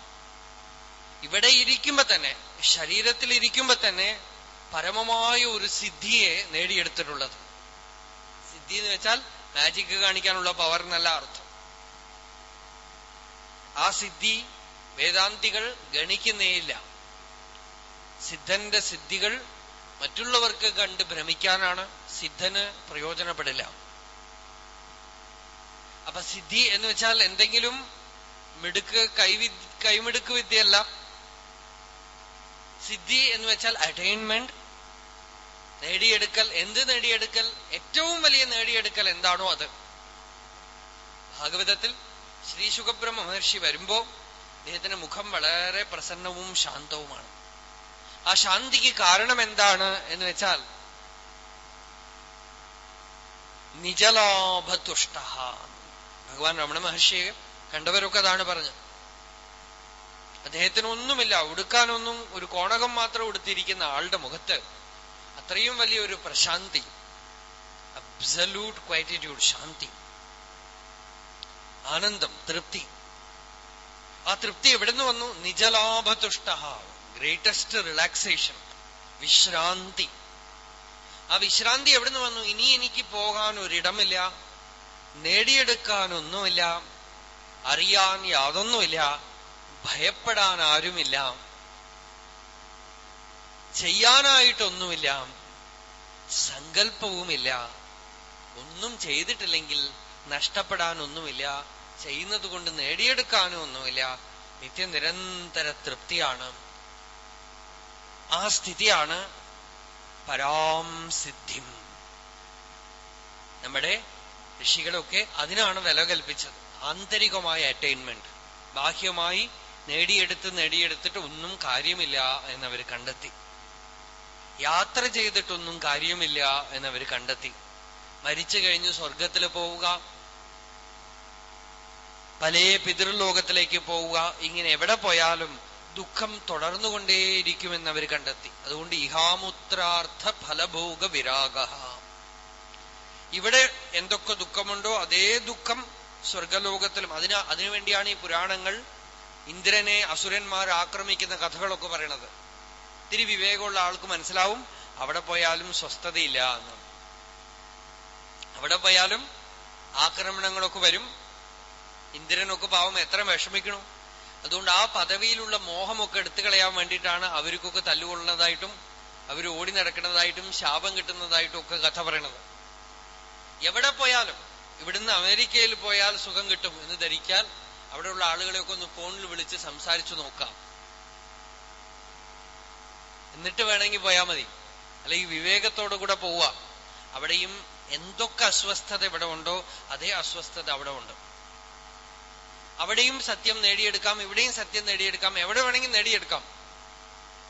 ഇവിടെ ഇരിക്കുമ്പോ തന്നെ ശരീരത്തിൽ ഇരിക്കുമ്പോ തന്നെ പരമമായ ഒരു സിദ്ധിയെ നേടിയെടുത്തിട്ടുള്ളത്. സിദ്ധി എന്ന് വെച്ചാൽ മാജിക് കാണിക്കാനുള്ള പവർ എന്നല്ല അർത്ഥം. ആ സിദ്ധി വേദാന്തികൾ ഗണിക്കുന്നേയില്ല സിദ്ധന്റെ സിദ്ധികൾ മറ്റുള്ളവർക്ക് കണ്ട് ഭ്രമിക്കാനാണ് സിദ്ധന് പ്രയോജനപ്പെടില്ല. അപ്പൊ സിദ്ധി എന്ന് വെച്ചാൽ എന്തെങ്കിലും മിടുക്ക് കൈവി കൈമിടുക്ക് വിദ്യയല്ല. സിദ്ധി എന്ന് വെച്ചാൽ അറ്റൈൻമെന്റ് നേടിയെടുക്കൽ. എന്ത് നേടിയെടുക്കൽ? ഏറ്റവും വലിയ നേടിയെടുക്കൽ എന്താണോ അത്. ഭാഗവതത്തിൽ ശ്രീ സുഖബ്രഹ്മ മഹർഷി വരുമ്പോ അദ്ദേഹത്തിന്റെ മുഖം വളരെ പ്രസന്നവും ശാന്തവുമാണ്. ആ ശാന്തിക്ക് കാരണം എന്താണ് എന്ന് വെച്ചാൽ നിജലാഭതുഷ്ട. ഭഗവാൻ രമണ മഹർഷിയെ കണ്ടവരൊക്കെ അതാണ് പറഞ്ഞത്. അദ്ദേഹത്തിനൊന്നുമില്ല ഉടുക്കാനൊന്നും ഒരു കോണകം മാത്രം ഉടുത്തിരിക്കുന്ന ആളുടെ മുഖത്ത് അത്രയും വലിയൊരു പ്രശാന്തി അബ്സല്യൂട്ട് ക്വൈറ്റിറ്റ്യൂഡ് ശാന്തി ആനന്ദം തൃപ്തി. ആ തൃപ്തി എവിടുന്ന് വന്നു? നിജലാഭതുഷ്ട. ഗ്രേറ്റസ്റ്റ് റിലാക്സേഷൻ വിശ്രാന്തി. ആ വിശ്രാന്തി എവിടുന്ന് വന്നു? ഇനി എനിക്ക് പോകാൻ ഒരിടമില്ല നേടിയെടുക്കാനൊന്നുമില്ല. അറിയാൻ യാതൊന്നുമില്ല. ഭയപ്പെടാൻ ആരുമില്ല. ചെയ്യാനായിട്ടൊന്നുമില്ല. സങ്കല്പവുമില്ല. ഒന്നും ചെയ്തിട്ടില്ലെങ്കിൽ നഷ്ടപ്പെടാനൊന്നുമില്ല. ചെയ്യുന്നത് കൊണ്ട് നേടിയെടുക്കാനും ഒന്നുമില്ല നിത്യനിരന്തര തൃപ്തിയാണ്. ആ സ്ഥിതിയാണ് പരാം സിദ്ധിം. നമ്മുടെ ഋഷികളൊക്കെ അതിനാണ് വില കൽപ്പിച്ചത്. ആന്തരികമായ അറ്റൈൻമെന്റ് ബാഹ്യമായി നേടിയെടുത്ത് നേടിയെടുത്തിട്ട് ഒന്നും കാര്യമില്ല എന്നവർ കണ്ടെത്തി. യാത്ര ചെയ്തിട്ടൊന്നും കാര്യമില്ല എന്നവർ കണ്ടെത്തി. മരിച്ചു കഴിഞ്ഞ് സ്വർഗത്തിൽ പോവുക. പല പിതൃലോകത്തിലേക്ക് പോവുക. ഇങ്ങനെ എവിടെ പോയാലും ദുഃഖം തുടർന്നുകൊണ്ടേയിരിക്കുമെന്ന് അവർ കണ്ടെത്തി. അതുകൊണ്ട് ഇഹാമുത്രാർത്ഥ ഫലഭോഗ വിരാഗ. ഇവിടെ എന്തൊക്കെ ദുഃഖമുണ്ടോ അതേ ദുഃഖം സ്വർഗലോകത്തിലും. അതിന് അതിനുവേണ്ടിയാണ് ഈ പുരാണങ്ങൾ ഇന്ദ്രനെ അസുരന്മാർ ആക്രമിക്കുന്ന കഥകളൊക്കെ പറയണത്. ഇത്തിരി വിവേകമുള്ള ആൾക്ക് മനസ്സിലാവും അവിടെ പോയാലും സ്വസ്ഥതയില്ല എന്ന്. അവിടെ പോയാലും ആക്രമണങ്ങളൊക്കെ വരും. ഇന്ദ്രനൊക്കെ പാവം എത്ര വിഷമിക്കണു. അതുകൊണ്ട് ആ പദവിയിലുള്ള മോഹമൊക്കെ എടുത്തു കളയാൻ വേണ്ടിയിട്ടാണ് അവർക്കൊക്കെ തല്ലുകൊള്ളുന്നതായിട്ടും അവർ ഓടി നടക്കുന്നതായിട്ടും ശാപം കിട്ടുന്നതായിട്ടും ഒക്കെ കഥ പറയണത്. എവിടെ പോയാലും ഇവിടുന്ന് അമേരിക്കയിൽ പോയാൽ സുഖം കിട്ടും എന്ന് ധരിക്കാൻ അവിടെയുള്ള ആളുകളെയൊക്കെ ഒന്ന് ഫോണിൽ വിളിച്ച് സംസാരിച്ചു നോക്കാം. എന്നിട്ട് വേണമെങ്കിൽ പോയാൽ മതി. അല്ലെങ്കിൽ വിവേകത്തോടു കൂടെ പോവുക. അവിടെയും എന്തൊക്കെ അസ്വസ്ഥത ഇവിടെ ഉണ്ടോ അതേ അസ്വസ്ഥത അവിടെ ഉണ്ട്. അവിടെയും സത്യം നേടിയെടുക്കാം ഇവിടെയും സത്യം നേടിയെടുക്കാം എവിടെ വേണമെങ്കിൽ നേടിയെടുക്കാം.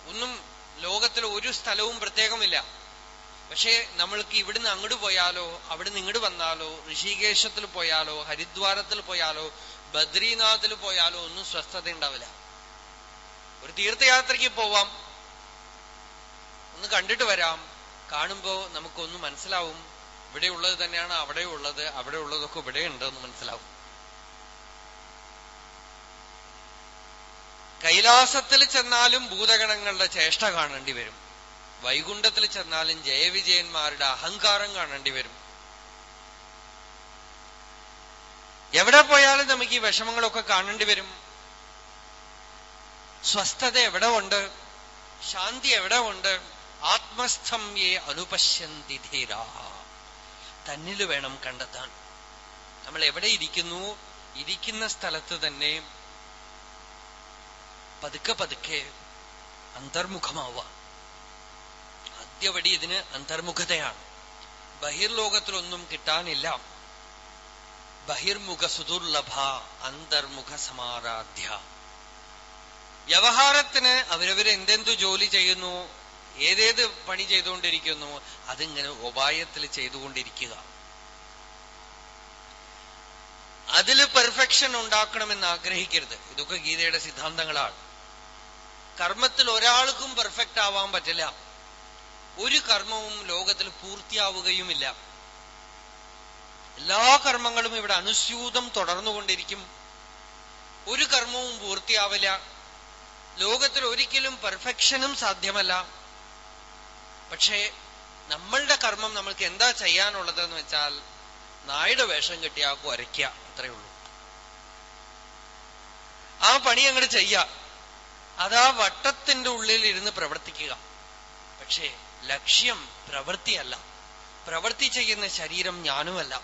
ഒന്നും ലോകത്തിൽ ഒരു സ്ഥലവും പ്രത്യേകമില്ല. പക്ഷേ നമ്മൾക്ക് ഇവിടുന്ന് അങ്ങോട്ട് പോയാലോ അവിടുന്ന് ഇങ്ങോട്ട് വന്നാലോ ഋഷികേശത്തിൽ പോയാലോ ഹരിദ്വാരത്തിൽ പോയാലോ ബദ്രീനാഥിൽ പോയാലോ ഒന്നും സ്വസ്ഥത ഉണ്ടാവില്ല. ഒരു തീർത്ഥയാത്രയ്ക്ക് പോവാം ഒന്ന് കണ്ടിട്ട് വരാം കാണുമ്പോ നമുക്കൊന്ന് മനസ്സിലാവും ഇവിടെയുള്ളത് തന്നെയാണ് അവിടെ ഉള്ളത് അവിടെ ഉള്ളതൊക്കെ ഇവിടെ ഉണ്ടെന്ന് മനസ്സിലാവും. കൈലാസത്തിൽ ചെന്നാലും ഭൂതഗണങ്ങളുടെ ചേഷ്ട കാണേണ്ടി വരും. വൈകുണ്ഠത്തിൽ ചെന്നാലും ജയവിജയന്മാരുടെ അഹങ്കാരം കാണേണ്ടി വരും. എവിടെ പോയാലും നമുക്ക് ഈ വിഷമങ്ങളൊക്കെ കാണേണ്ടി വരും. സ്വസ്ഥത എവിടെ ഉണ്ട്? ശാന്തി എവിടെ ഉണ്ട്? ആത്മസ്ഥം യേ അനുപശ്യന്തി ധീരാ. തന്നിൽ വേണം കണ്ടെത്താൻ. നമ്മൾ എവിടെ ഇരിക്കുന്നു? ഇരിക്കുന്ന സ്ഥലത്ത് തന്നെ പതുക്കെ പതുക്കെ അന്തർമുഖമാവുക. ആദ്യപടി ഇതിന് അന്തർമുഖതയാണ്. ബഹിർലോകത്തിലൊന്നും കിട്ടാനില്ല. ബഹിർമുഖ സുദുർലഭ അന്തർമുഖ സമാരാധ്യ. വ്യവഹാരത്തിന് അവരവർ എന്തെന്തു ജോലി ചെയ്യുന്നു ഏതേത് പണി ചെയ്തുകൊണ്ടിരിക്കുന്നു അതിങ്ങനെ ഉപായത്തിൽ ചെയ്തുകൊണ്ടിരിക്കുക. അതിൽ പെർഫെക്ഷൻ ഉണ്ടാക്കണമെന്ന് ആഗ്രഹിക്കരുത്. ഇതൊക്കെ ഗീതയുടെ സിദ്ധാന്തങ്ങളാണ്. കർമ്മത്തിൽ ഒരാൾക്കും പെർഫെക്റ്റ് ആവാൻ പറ്റില്ല. ഒരു കർമ്മവും ലോകത്തിൽ പൂർത്തിയാവുകയുമില്ല. എല്ലാ കർമ്മങ്ങളും ഇവിടെ അനുസ്യൂതം തുടർന്നുകൊണ്ടിരിക്കും. ഒരു കർമ്മവും പൂർത്തിയാവില്ല. ലോകത്തിൽ ഒരിക്കലും പെർഫെക്ഷനും സാധ്യമല്ല. പക്ഷേ നമ്മളുടെ കർമ്മം നമ്മൾക്ക് എന്താ ചെയ്യാനുള്ളതെന്ന് വെച്ചാൽ നായുടെ വേഷം കെട്ടിയാ കുരയ്ക്കുക അത്രയേ ഉള്ളൂ. ആ പണി അങ്ങോട്ട് ചെയ്യ. അതാ വട്ടത്തിന്റെ ഉള്ളിൽ ഇരുന്ന് പ്രവർത്തിക്കുക. പക്ഷേ ലക്ഷ്യം പ്രവൃത്തിയല്ല. പ്രവൃത്തി ചെയ്യുന്ന ശരീരം ഞാനുമല്ല.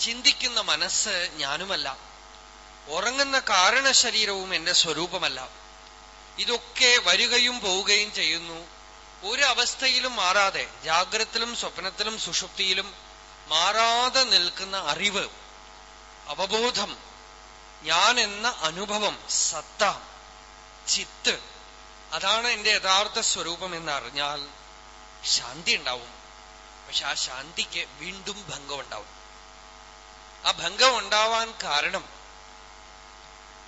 ചിന്തിക്കുന്ന മനസ്സ് ഞാനുമല്ല. ഉറങ്ങുന്ന കാരണ ശരീരവും എന്റെ സ്വരൂപമല്ല. ഇതൊക്കെ വരികയും പോവുകയും ചെയ്യുന്നു. ഒരു അവസ്ഥയിലും മാറാതെ ജാഗ്രത്തിലും സ്വപ്നത്തിലും സുഷുപ്തിയിലും മാറാതെ നിൽക്കുന്ന അറിവ് അവബോധം ഞാൻ എന്ന അനുഭവം സത്ത ചിത്ത്. അതാണ് എന്റെ യഥാർത്ഥ സ്വരൂപം എന്ന് അറിഞ്ഞാൽ ശാന്തി ഉണ്ടാവും പക്ഷെ ആ ശാന്തിക്ക് വീണ്ടും ഭംഗം ഉണ്ടാവും ആ ഭംഗം ഉണ്ടാവാൻ കാരണം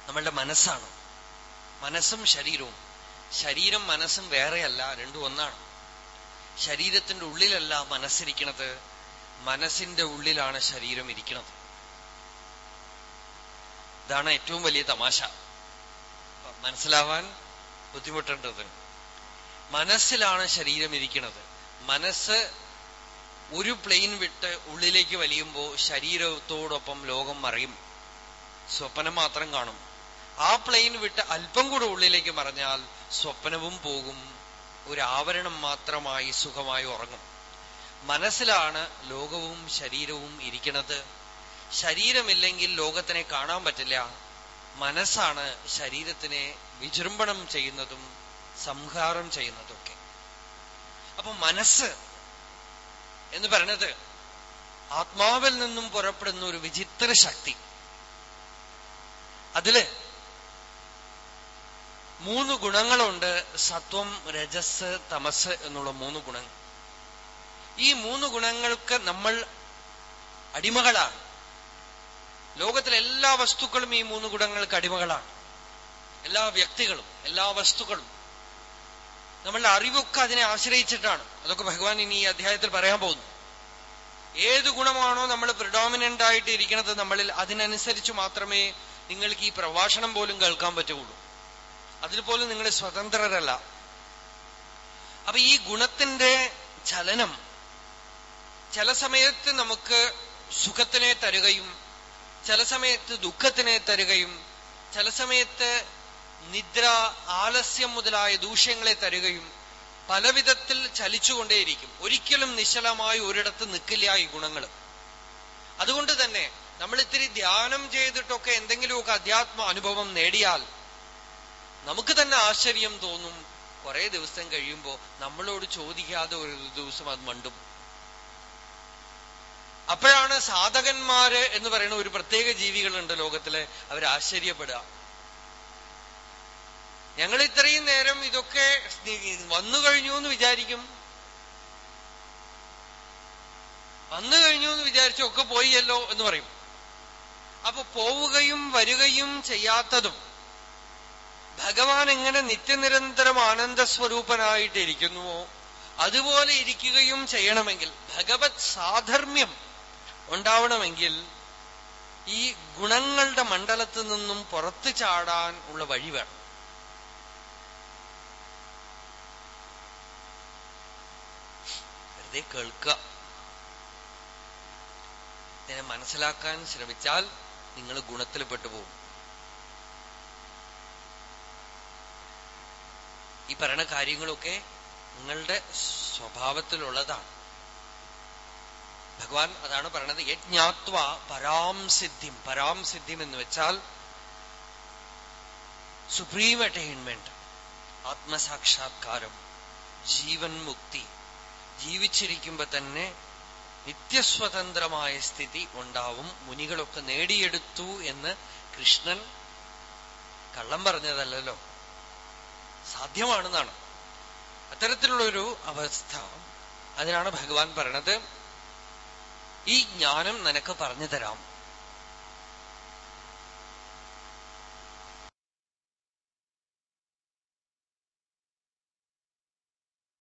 നമ്മളുടെ മനസ്സാണ്. മനസ്സും ശരീരവും. ശരീരം മനസ്സും വേറെയല്ല രണ്ടും ഒന്നാണ്. ശരീരത്തിന്റെ ഉള്ളിലല്ല മനസ്സിരിക്കണത്. മനസ്സിന്റെ ഉള്ളിലാണ് ശരീരം ഇരിക്കുന്നത് ഇതാണ് ഏറ്റവും വലിയ തമാശ. മനസ്സിലാവാൻ ബുദ്ധിമുട്ടേണ്ടത്. മനസ്സിലാണ് ശരീരം ഇരിക്കുന്നത്. മനസ്സ് ഒരു പ്ലെയിൻ വിട്ട് ഉള്ളിലേക്ക് വലിയുമ്പോൾ ശരീരത്തോടൊപ്പം ലോകം മറിയും. സ്വപ്നം മാത്രം കാണും. ആ പ്ലെയിൻ വിട്ട് അല്പം കൂടെ ഉള്ളിലേക്ക് മറിഞ്ഞാൽ സ്വപ്നവും പോകും. ഒരു ആവരണം മാത്രമായി സുഖമായി ഉറങ്ങും. മനസ്സിലാണ് ലോകവും ശരീരവും ഇരിക്കുന്നത്. ശരീരമില്ലെങ്കിൽ ലോകത്തിനെ കാണാൻ പറ്റില്ല. മനസ്സാണ് ശരീരത്തിനെ വിജൃംഭണം ചെയ്യുന്നതും സംഹാരം ചെയ്യുന്നതൊക്കെ അപ്പൊ മനസ്സ് എന്ന് പറയുന്നത് ആത്മാവിൽ നിന്നും പുറപ്പെടുന്ന ഒരു വിചിത്ര ശക്തി. അതിൽ മൂന്ന് ഗുണങ്ങളുണ്ട് സത്വം രജസ് തമസ് എന്നുള്ള മൂന്ന് ഗുണങ്ങൾ. ഈ മൂന്ന് ഗുണങ്ങൾക്ക് നമ്മൾ അടിമകളാണ്. ലോകത്തിലെ എല്ലാ വസ്തുക്കളും ഈ മൂന്ന് ഗുണങ്ങൾക്ക് അടിമകളാണ്. എല്ലാ വ്യക്തികളും എല്ലാ വസ്തുക്കളും. നമ്മളുടെ അറിവൊക്കെ അതിനെ ആശ്രയിച്ചിട്ടാണ്. അതൊക്കെ ഭഗവാൻ ഇനി ഈ അധ്യായത്തിൽ പറയാൻ പോകുന്നു. ഏത് ഗുണമാണോ നമ്മൾ പ്രിഡോമിനന്റ് ആയിട്ട് ഇരിക്കുന്നത് നമ്മളിൽ അതിനനുസരിച്ച് മാത്രമേ നിങ്ങൾക്ക് ഈ പ്രഭാഷണം പോലും കേൾക്കാൻ പറ്റുള്ളൂ അതിൽ പോലും നിങ്ങൾ സ്വതന്ത്രരല്ല. അപ്പൊ ഈ ഗുണത്തിന്റെ ചലനം ചില സമയത്ത് നമുക്ക് സുഖത്തിനെ തരുകയും ചില സമയത്ത് ദുഃഖത്തിനെ തരുകയും ചില സമയത്ത് നിദ്ര ആലസ്യം മുതലായ ദൂഷ്യങ്ങളെ തരുകയും പലവിധത്തിൽ ചലിച്ചുകൊണ്ടേയിരിക്കും. ഒരിക്കലും നിശ്ചലമായി ഒരിടത്ത് നിൽക്കില്ല ഈ ഗുണങ്ങൾ അതുകൊണ്ട് തന്നെ നമ്മൾ ഇത്തിരി ധ്യാനം ചെയ്തിട്ടൊക്കെ എന്തെങ്കിലുമൊക്കെ അധ്യാത്മ അനുഭവം നേടിയാൽ നമുക്ക് തന്നെ ആശ്ചര്യം തോന്നും. കുറെ ദിവസം കഴിയുമ്പോൾ നമ്മളോട് ചോദിക്കാതെ ഒരു ദിവസം അത് മണ്ടും. അപ്പോഴാണ് സാധകന്മാര് എന്ന് പറയുന്ന ഒരു പ്രത്യേക ജീവികളുണ്ട് ലോകത്തിൽ അവർ ആശ്ചര്യപ്പെടുക. ഞങ്ങൾ ഇത്രയും നേരം ഇതൊക്കെ വന്നു കഴിഞ്ഞു എന്ന് വിചാരിക്കും. വന്നു കഴിഞ്ഞു എന്ന് വിചാരിച്ചൊക്കെ പോയല്ലോ എന്ന് പറയും. അപ്പൊ പോവുകയും വരികയും ചെയ്യാത്തതും ഭഗവാൻ എങ്ങനെ നിത്യനിരന്തരം ആനന്ദ ആനന്ദസ്വരൂപനായിട്ടിരിക്കുന്നുവോ അതുപോലെ ഇരിക്കുകയും ചെയ്യണമെങ്കിൽ ഭഗവത് സാധർമ്മ്യം ഉണ്ടാവണമെങ്കിൽ ഈ ഗുണങ്ങളുടെ മണ്ഡലത്തിൽ നിന്നും പുറത്തു ചാടാൻ ഉള്ള വഴി വേണം. വെറുതെ കേൾക്കുക. ഇതിനെ മനസ്സിലാക്കാൻ ശ്രമിച്ചാൽ നിങ്ങൾ ഗുണത്തിൽ പെട്ടുപോകും ഈ പറയണ കാര്യങ്ങളൊക്കെ നിങ്ങളുടെ സ്വഭാവത്തിലുള്ളതാണ്. ഭഗവാൻ അതാണ് പറയണത് യജ്ഞാത്വ പരാം സിദ്ധിം. പരാം സിദ്ധിം എന്ന് വെച്ചാൽ സുപ്രീം അറ്റൈൻമെന്റ് ആത്മസാക്ഷാത്കാരം ജീവൻ മുക്തി. ജീവിച്ചിരിക്കുമ്പോ തന്നെ നിത്യസ്വതന്ത്രമായ സ്ഥിതി ഉണ്ടാവും. മുനികളൊക്കെ നേടിയെടുത്തു എന്ന് കൃഷ്ണൻ കള്ളം പറഞ്ഞതല്ലല്ലോ. സാധ്യമാണെന്നാണ്. അത്തരത്തിലുള്ളൊരു അവസ്ഥ അതിനാണ് ഭഗവാൻ പറയണത്. ഈ ജ്ഞാനം നിനക്ക് പറഞ്ഞു തരാം.